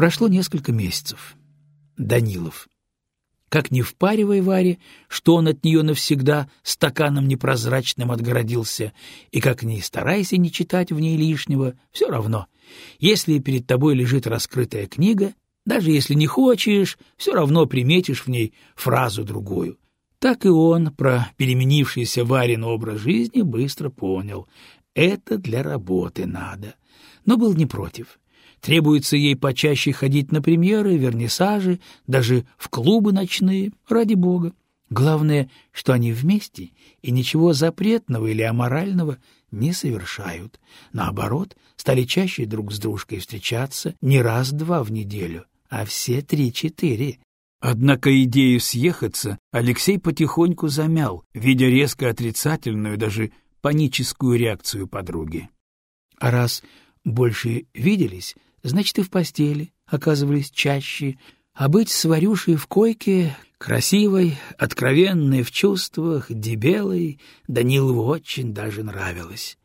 Прошло несколько месяцев. Данилов. Как не впаривай Варе, что он от нее навсегда стаканом непрозрачным отгородился, и как ни старайся не читать в ней лишнего, все равно. Если перед тобой лежит раскрытая книга, даже если не хочешь, все равно приметишь в ней фразу другую. Так и он про переменившийся Варин образ жизни быстро понял. Это для работы надо. Но был не против. Требуется ей почаще ходить на премьеры, вернисажи, даже в клубы ночные, ради бога. Главное, что они вместе и ничего запретного или аморального не совершают. Наоборот, стали чаще друг с дружкой встречаться не раз-два в неделю, а все три-четыре. Однако идею съехаться Алексей потихоньку замял, видя резко отрицательную, даже паническую реакцию подруги. А раз больше виделись, значит, и в постели оказывались чаще, а быть с Варюшей в койке, красивой, откровенной в чувствах, дебелой, Данилову очень даже нравилось.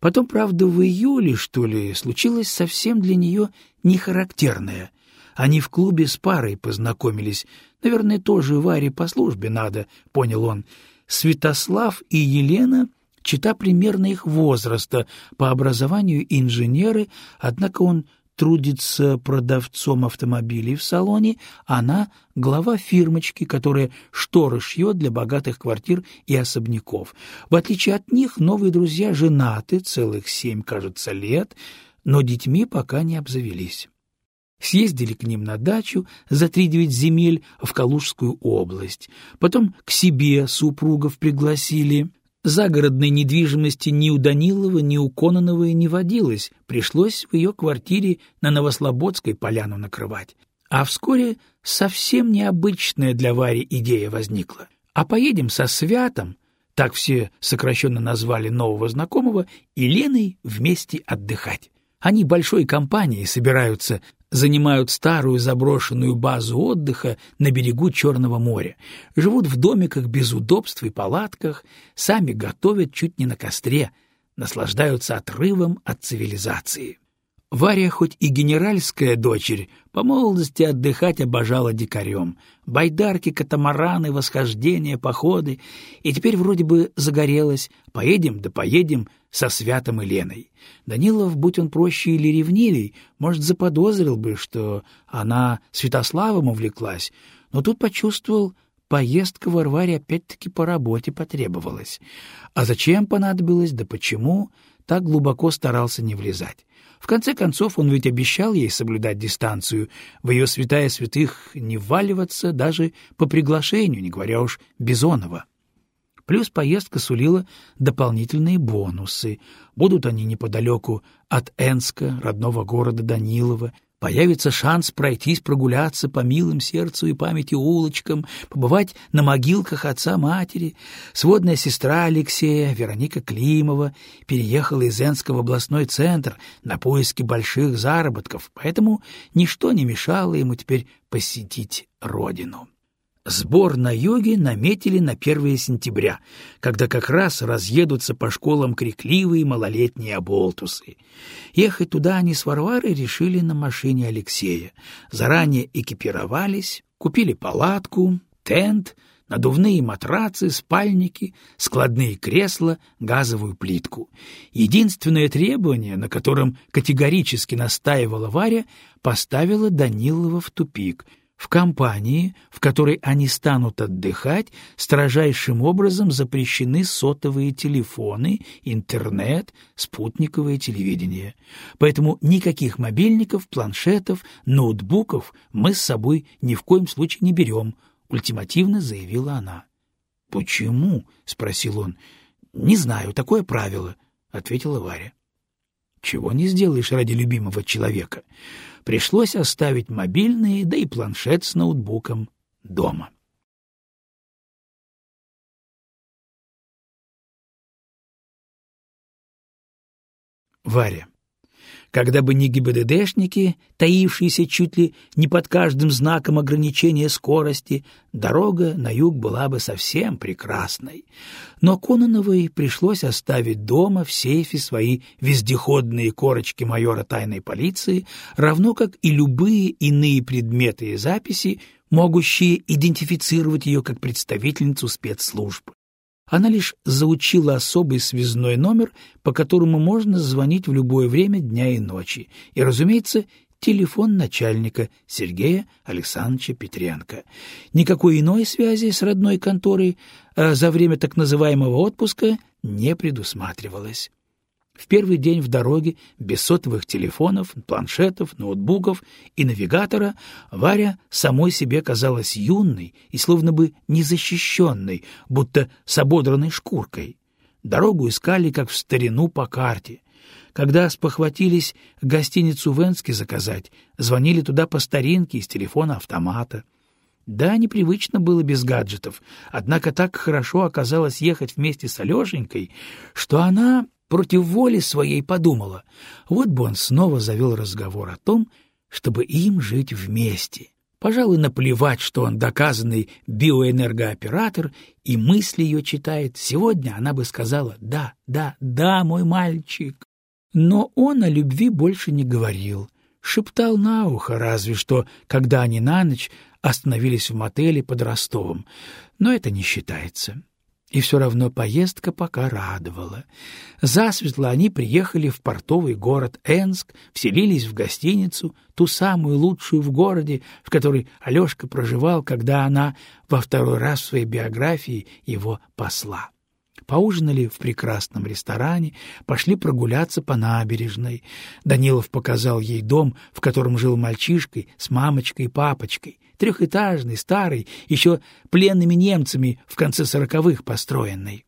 Потом, правда, в июле, что ли, случилось совсем для нее нехарактерное. Они в клубе с парой познакомились. Наверное, тоже Варе по службе надо, понял он. Святослав и Елена чита примерно их возраста, по образованию инженеры, однако он трудится продавцом автомобилей в салоне, она — глава фирмочки, которая шторы шьет для богатых квартир и особняков. В отличие от них, новые друзья женаты, целых семь, кажется, лет, но детьми пока не обзавелись. Съездили к ним на дачу за три-девять земель в Калужскую область. Потом к себе супругов пригласили. Загородной недвижимости ни у Данилова, ни у Кононова не водилось, пришлось в ее квартире на Новослободской поляну накрывать. А вскоре совсем необычная для Вари идея возникла. А поедем со Святом, так все сокращенно назвали нового знакомого, и Леной вместе отдыхать. Они большой компанией собираются занимают старую заброшенную базу отдыха на берегу Черного моря, живут в домиках без удобств и палатках, сами готовят чуть не на костре, наслаждаются отрывом от цивилизации. Варя, хоть и генеральская дочерь, по молодости отдыхать обожала дикарем. Байдарки, катамараны, восхождения, походы. И теперь вроде бы загорелась. Поедем да поедем со Святом и Леной. Данилов, будь он проще или ревнивей, может, заподозрил бы, что она Святославом увлеклась. Но тут почувствовал, поездка в Варваре опять-таки по работе потребовалась. А зачем понадобилось, да почему, так глубоко старался не влезать. В конце концов, он ведь обещал ей соблюдать дистанцию, в ее святая святых не вваливаться даже по приглашению, не говоря уж Бизонова. Плюс поездка сулила дополнительные бонусы. Будут они неподалеку от Энска, родного города Данилова, Появится шанс пройтись, прогуляться по милым сердцу и памяти улочкам, побывать на могилках отца-матери. Сводная сестра Алексея, Вероника Климова, переехала из Энска в областной центр на поиски больших заработков, поэтому ничто не мешало ему теперь посетить родину. Сбор на йоге наметили на 1 сентября, когда как раз разъедутся по школам крикливые малолетние оболтусы. Ехать туда они с Варварой решили на машине Алексея. Заранее экипировались, купили палатку, тент, надувные матрацы, спальники, складные кресла, газовую плитку. Единственное требование, на котором категорически настаивала Варя, поставило Данилова в тупик — в компании, в которой они станут отдыхать, строжайшим образом запрещены сотовые телефоны, интернет, спутниковое телевидение. Поэтому никаких мобильников, планшетов, ноутбуков мы с собой ни в коем случае не берем, — ультимативно заявила она. — Почему? — спросил он. — Не знаю, такое правило, — ответила Варя. — Чего не сделаешь ради любимого человека. Пришлось оставить мобильный, да и планшет с ноутбуком дома. Варя. Когда бы не ГИБДДшники, таившиеся чуть ли не под каждым знаком ограничения скорости, дорога на юг была бы совсем прекрасной. Но Кононовой пришлось оставить дома в сейфе свои вездеходные корочки майора тайной полиции, равно как и любые иные предметы и записи, могущие идентифицировать ее как представительницу спецслужб. Она лишь заучила особый связной номер, по которому можно звонить в любое время дня и ночи, и, разумеется, телефон начальника Сергея Александровича Петренко. Никакой иной связи с родной конторой а за время так называемого отпуска не предусматривалось. В первый день в дороге, без сотовых телефонов, планшетов, ноутбуков и навигатора, Варя самой себе казалась юной и словно бы незащищенной, будто с ободранной шкуркой. Дорогу искали, как в старину по карте. Когда спохватились гостиницу в Энске заказать, звонили туда по старинке из телефона автомата. Да, непривычно было без гаджетов, однако так хорошо оказалось ехать вместе с Алешенькой, что она против воли своей подумала, вот бы он снова завел разговор о том, чтобы им жить вместе. Пожалуй, наплевать, что он доказанный биоэнергооператор и мысли ее читает. Сегодня она бы сказала «да, да, да, мой мальчик». Но он о любви больше не говорил, шептал на ухо, разве что, когда они на ночь остановились в мотеле под Ростовом, но это не считается. И все равно поездка пока радовала. Засветло они приехали в портовый город Энск, вселились в гостиницу, ту самую лучшую в городе, в которой Алешка проживал, когда она во второй раз в своей биографии его посла. Поужинали в прекрасном ресторане, пошли прогуляться по набережной. Данилов показал ей дом, в котором жил мальчишкой с мамочкой и папочкой, трехэтажный, старый, еще пленными немцами в конце сороковых построенный.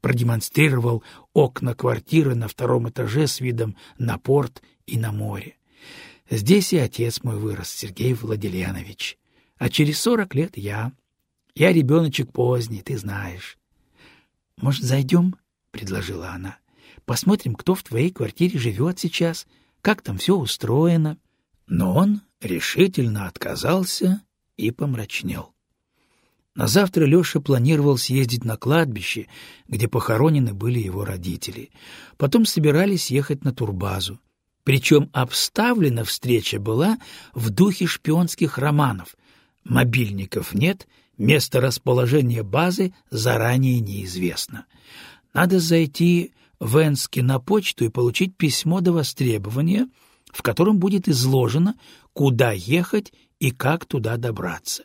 Продемонстрировал окна квартиры на втором этаже с видом на порт и на море. Здесь и отец мой вырос, Сергей Владиленович. А через сорок лет я. Я ребеночек поздний, ты знаешь. — Может, зайдем? — предложила она. — Посмотрим, кто в твоей квартире живет сейчас, как там все устроено. Но он решительно отказался и помрачнел. На завтра Леша планировал съездить на кладбище, где похоронены были его родители. Потом собирались ехать на турбазу. Причем обставлена встреча была в духе шпионских романов. Мобильников нет — Место расположения базы заранее неизвестно. Надо зайти в Энске на почту и получить письмо до востребования, в котором будет изложено, куда ехать и как туда добраться.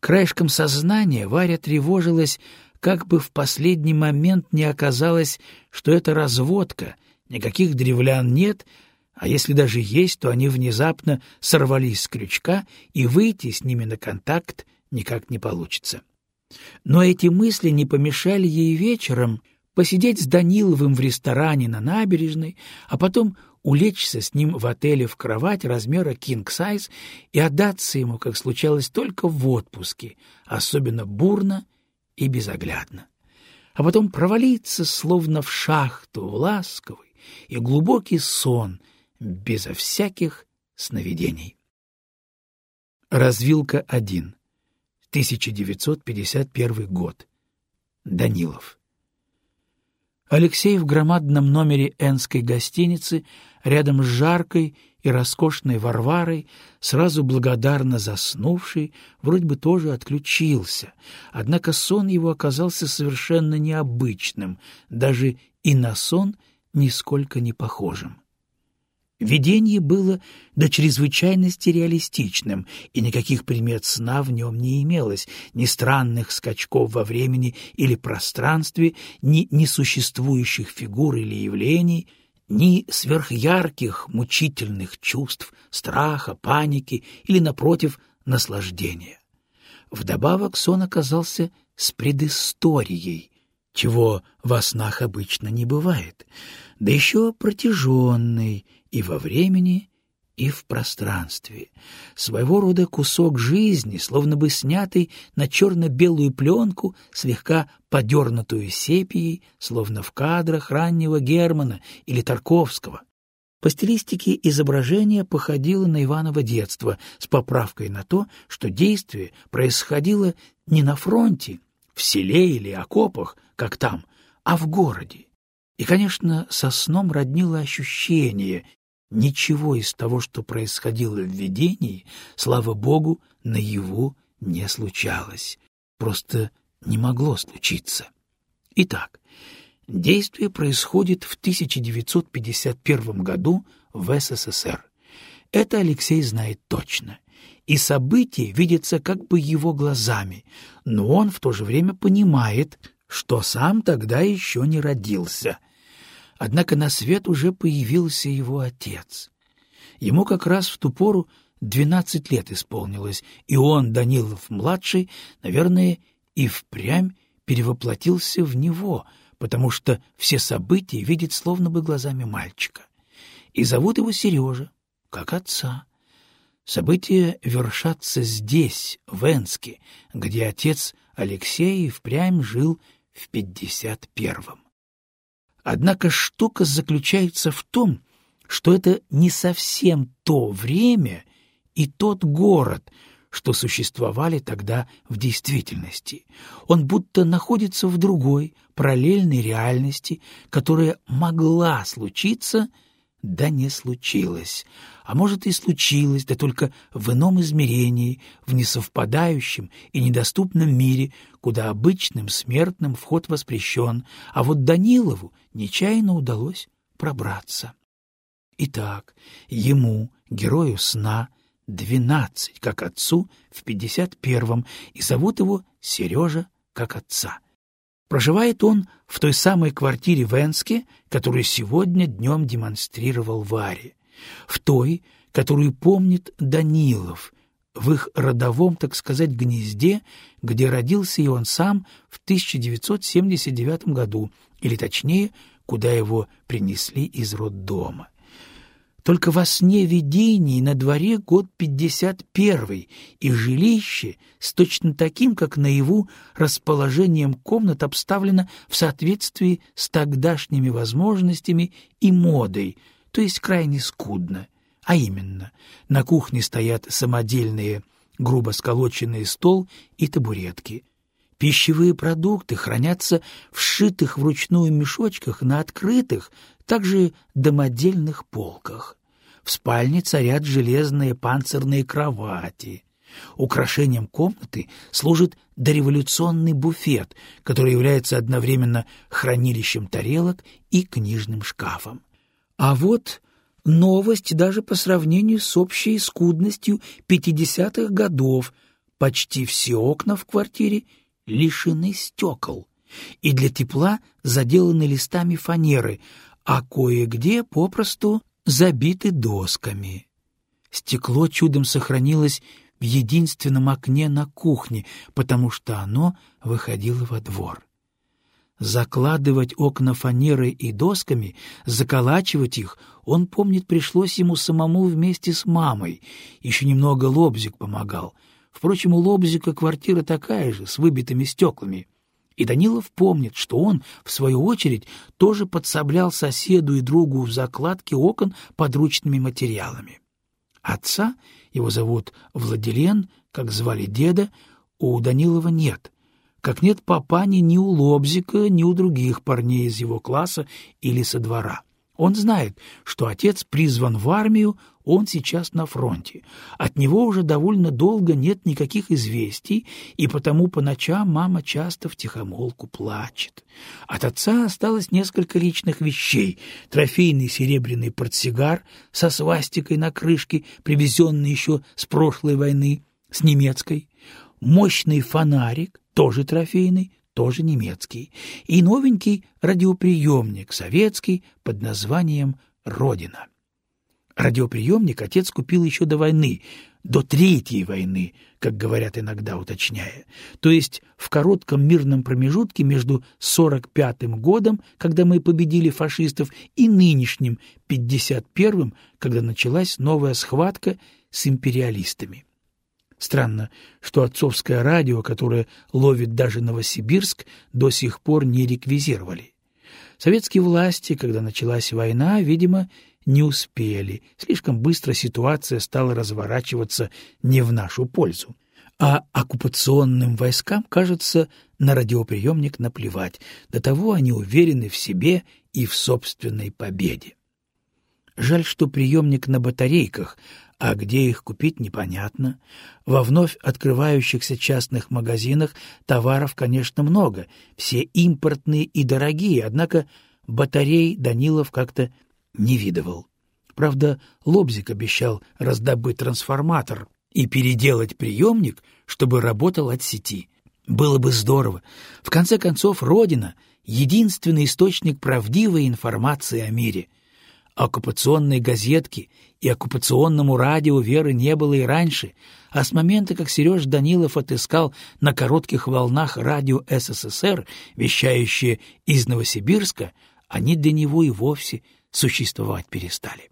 Краешком сознания Варя тревожилась, как бы в последний момент не оказалось, что это разводка, никаких древлян нет, а если даже есть, то они внезапно сорвались с крючка, и выйти с ними на контакт никак не получится. Но эти мысли не помешали ей вечером посидеть с Даниловым в ресторане на набережной, а потом улечься с ним в отеле в кровать размера king size и отдаться ему, как случалось только в отпуске, особенно бурно и безоглядно. А потом провалиться, словно в шахту, в ласковый и глубокий сон, безо всяких сновидений. Развилка один. 1951 год. Данилов. Алексей в громадном номере Энской гостиницы рядом с жаркой и роскошной Варварой, сразу благодарно заснувший, вроде бы тоже отключился, однако сон его оказался совершенно необычным, даже и на сон нисколько не похожим. Видение было до чрезвычайности реалистичным, и никаких примет сна в нем не имелось, ни странных скачков во времени или пространстве, ни несуществующих фигур или явлений, ни сверхярких мучительных чувств, страха, паники или, напротив, наслаждения. Вдобавок сон оказался с предысторией, чего во снах обычно не бывает, да еще протяженный и во времени, и в пространстве. Своего рода кусок жизни, словно бы снятый на черно-белую пленку, слегка подернутую сепией, словно в кадрах раннего Германа или Тарковского. По стилистике изображение походило на Иваново детство с поправкой на то, что действие происходило не на фронте, в селе или окопах, как там, а в городе. И, конечно, со сном роднило ощущение, ничего из того, что происходило в видении, слава богу, наяву не случалось. Просто не могло случиться. Итак, Действие происходит в 1951 году в СССР. Это Алексей знает точно. И события видятся как бы его глазами, но он в то же время понимает, что сам тогда еще не родился. Однако на свет уже появился его отец. Ему как раз в ту пору 12 лет исполнилось, и он, Данилов-младший, наверное, и впрямь перевоплотился в него — потому что все события видит словно бы глазами мальчика. И зовут его Сережа, как отца. События вершатся здесь, в Энске, где отец Алексей впрямь жил в пятьдесят первом. Однако штука заключается в том, что это не совсем то время и тот город, что существовали тогда в действительности. Он будто находится в другой, параллельной реальности, которая могла случиться, да не случилась. А может и случилось, да только в ином измерении, в несовпадающем и недоступном мире, куда обычным смертным вход воспрещен, а вот Данилову нечаянно удалось пробраться. Итак, ему, герою сна, — двенадцать, как отцу в пятьдесят первом, и зовут его Сережа, как отца. Проживает он в той самой квартире в Энске, которую сегодня днем демонстрировал Варе, в той, которую помнит Данилов, в их родовом, так сказать, гнезде, где родился и он сам в 1979 году, или точнее, куда его принесли из роддома. Только во сне видений на дворе год пятьдесят первый, и жилище с точно таким, как наяву, расположением комнат обставлено в соответствии с тогдашними возможностями и модой, то есть крайне скудно. А именно, на кухне стоят самодельные, грубо сколоченные стол и табуретки. Пищевые продукты хранятся в сшитых вручную мешочках на открытых, также домодельных полках. В спальне царят железные панцирные кровати. Украшением комнаты служит дореволюционный буфет, который является одновременно хранилищем тарелок и книжным шкафом. А вот новость даже по сравнению с общей скудностью 50-х годов. Почти все окна в квартире лишены стекол и для тепла заделаны листами фанеры, а кое-где попросту забиты досками. Стекло чудом сохранилось в единственном окне на кухне, потому что оно выходило во двор. Закладывать окна фанерой и досками, заколачивать их, он помнит, пришлось ему самому вместе с мамой. Еще немного Лобзик помогал. Впрочем, у Лобзика квартира такая же, с выбитыми стеклами. И Данилов помнит, что он, в свою очередь, тоже подсоблял соседу и другу в закладке окон подручными материалами. Отца, его зовут Владилен, как звали деда, у Данилова нет, как нет папани ни у Лобзика, ни у других парней из его класса или со двора. Он знает, что отец призван в армию, он сейчас на фронте. От него уже довольно долго нет никаких известий, и потому по ночам мама часто втихомолку плачет. От отца осталось несколько личных вещей. Трофейный серебряный портсигар со свастикой на крышке, привезенный еще с прошлой войны, с немецкой. Мощный фонарик, тоже трофейный, тоже немецкий, и новенький радиоприемник советский под названием «Родина». Радиоприемник отец купил еще до войны, до Третьей войны, как говорят иногда, уточняя. То есть в коротком мирном промежутке между 45-м годом, когда мы победили фашистов, и нынешним 51-м, когда началась новая схватка с империалистами. Странно, что отцовское радио, которое ловит даже Новосибирск, до сих пор не реквизировали. Советские власти, когда началась война, видимо, не успели. Слишком быстро ситуация стала разворачиваться не в нашу пользу. А оккупационным войскам, кажется, на радиоприемник наплевать. До того они уверены в себе и в собственной победе. Жаль, что приемник на батарейках, а где их купить непонятно. Во вновь открывающихся частных магазинах товаров, конечно, много, все импортные и дорогие, однако батарей Данилов как-то не видывал. Правда, Лобзик обещал раздобыть трансформатор и переделать приемник, чтобы работал от сети. Было бы здорово. В конце концов, Родина — единственный источник правдивой информации о мире. Оккупационной газетки и оккупационному радио веры не было и раньше, а с момента, как Сереж Данилов отыскал на коротких волнах радио СССР, вещающее из Новосибирска, они для него и вовсе существовать перестали.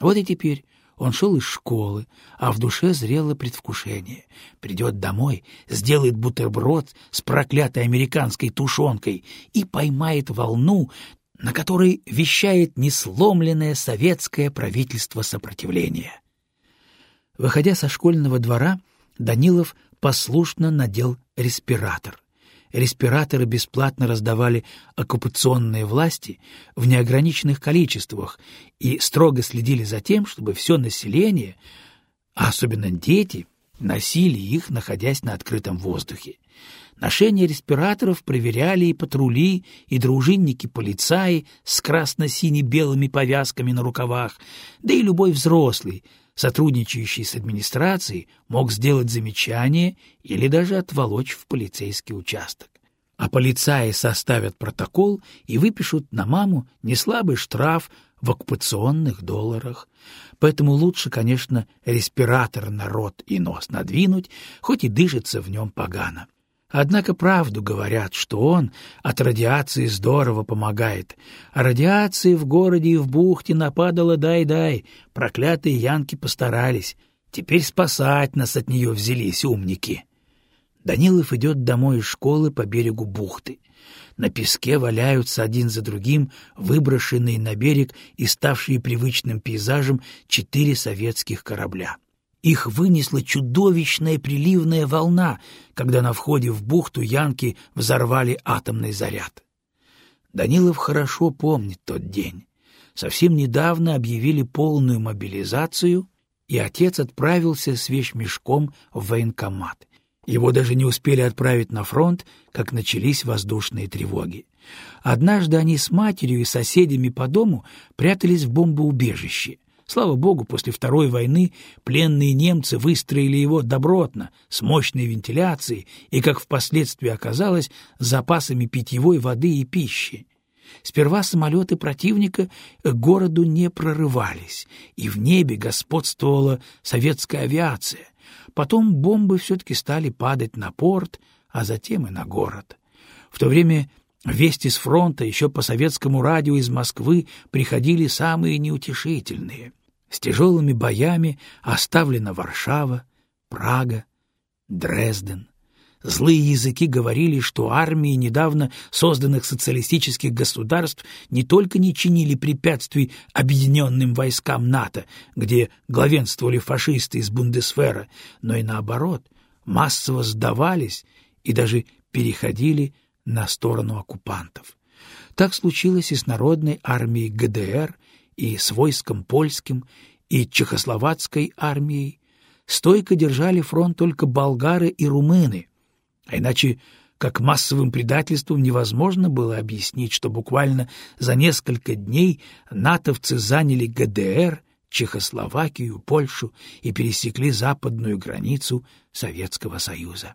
Вот и теперь он шел из школы, а в душе зрело предвкушение. Придет домой, сделает бутерброд с проклятой американской тушенкой и поймает волну, на которой вещает несломленное советское правительство сопротивления. Выходя со школьного двора, Данилов послушно надел респиратор респираторы бесплатно раздавали оккупационные власти в неограниченных количествах и строго следили за тем, чтобы все население, а особенно дети, носили их, находясь на открытом воздухе. Ношение респираторов проверяли и патрули, и дружинники-полицаи с красно-сине-белыми повязками на рукавах, да и любой взрослый, сотрудничающий с администрацией, мог сделать замечание или даже отволочь в полицейский участок. А полицаи составят протокол и выпишут на маму неслабый штраф в оккупационных долларах. Поэтому лучше, конечно, респиратор на рот и нос надвинуть, хоть и дышится в нем погано. Однако правду говорят, что он от радиации здорово помогает. Радиации в городе и в бухте нападало дай-дай. Проклятые янки постарались. Теперь спасать нас от нее взялись умники. Данилов идет домой из школы по берегу бухты. На песке валяются один за другим выброшенные на берег и ставшие привычным пейзажем четыре советских корабля. Их вынесла чудовищная приливная волна, когда на входе в бухту янки взорвали атомный заряд. Данилов хорошо помнит тот день. Совсем недавно объявили полную мобилизацию, и отец отправился с вещмешком в военкомат. Его даже не успели отправить на фронт, как начались воздушные тревоги. Однажды они с матерью и соседями по дому прятались в бомбоубежище. Слава богу, после Второй войны пленные немцы выстроили его добротно, с мощной вентиляцией и, как впоследствии оказалось, запасами питьевой воды и пищи. Сперва самолеты противника к городу не прорывались, и в небе господствовала советская авиация. Потом бомбы все-таки стали падать на порт, а затем и на город. В то время вести с фронта еще по советскому радио из Москвы приходили самые неутешительные — с тяжелыми боями оставлена Варшава, Прага, Дрезден. Злые языки говорили, что армии недавно созданных социалистических государств не только не чинили препятствий объединенным войскам НАТО, где главенствовали фашисты из Бундесвера, но и наоборот, массово сдавались и даже переходили на сторону оккупантов. Так случилось и с народной армией ГДР и с войском польским, и чехословацкой армией. Стойко держали фронт только болгары и румыны, а иначе как массовым предательством невозможно было объяснить, что буквально за несколько дней натовцы заняли ГДР, Чехословакию, Польшу и пересекли западную границу Советского Союза.